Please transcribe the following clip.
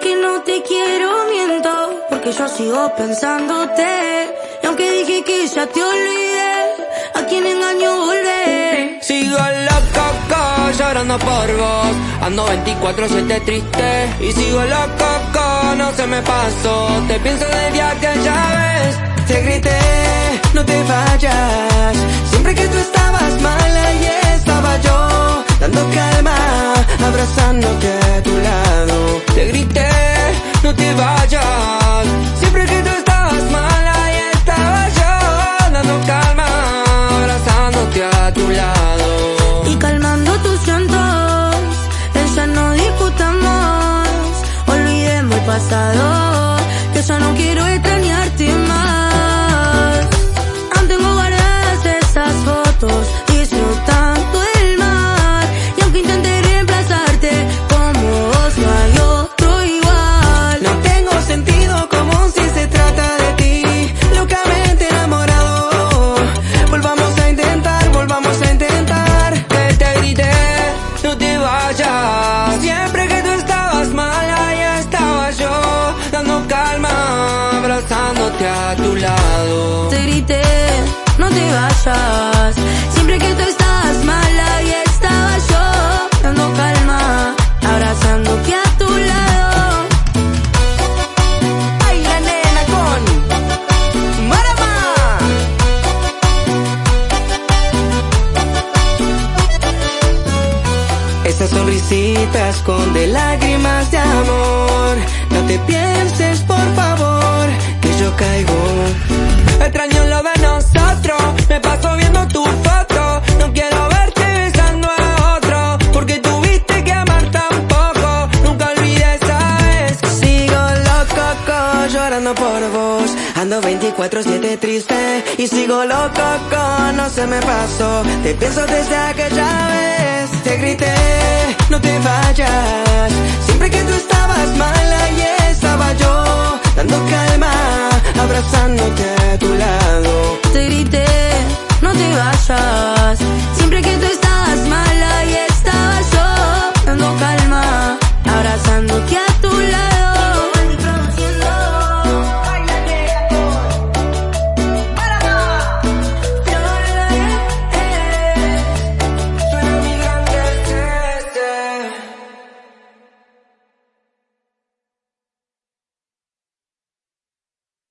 que no te quiero miento, porque yo sigo pensándote. Y aunque dije que ya te olvidé, a quien engaño volver. Sigo loco, llorando por vos. Ando 24-7 triste y sigo loco, no se me pasó. Te pienso desde aquella vez, te grité, no te vayas. Siempre que tú estabas mal, ahí estaba yo, dando calma, abrazándote a tu lado. Te grité, no te vayas. Siempre que tú estabas mal, ahí estaba yo, dando calma, abrazándote a tu lado. Y calmando tus llantos, ella no discutamos. Olvidemos el pasado, que ya no quiero extrañarte más. Vayas. Siempre que tú estabas mal, ahí estaba yo, dando calma, abrazándote a tu lado. Te grité, no te vayas. Siempre que tú estabas sonrisita esconde lágrimas de amor. No te pienses, por favor, que yo caigo. Extraño lo de nosotros, me paso viendo tu foto. No quiero verte besando a otro, porque tuviste que amar tan poco. Nunca olvides, sabes. Sigo loco, co, llorando por vos. Ando 24-7 triste y sigo loco, co, no se me pasó. Te pienso desde aquella vez, te grité, Siempre que tú estabas mala y estaba yo, dando calma, abrazándote a tu lado. Te grité, no te vayas. Siempre que te